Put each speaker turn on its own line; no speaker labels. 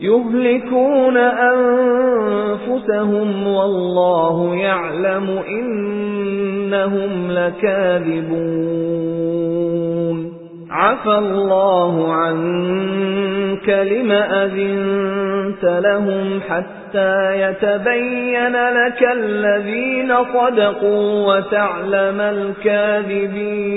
يهلكون أنفسهم والله يعلم إنهم لكاذبون. عفى الله عنك لم أذنت لهم حتى يتبين لك الذين صدقوا وتعلم الكاذبين.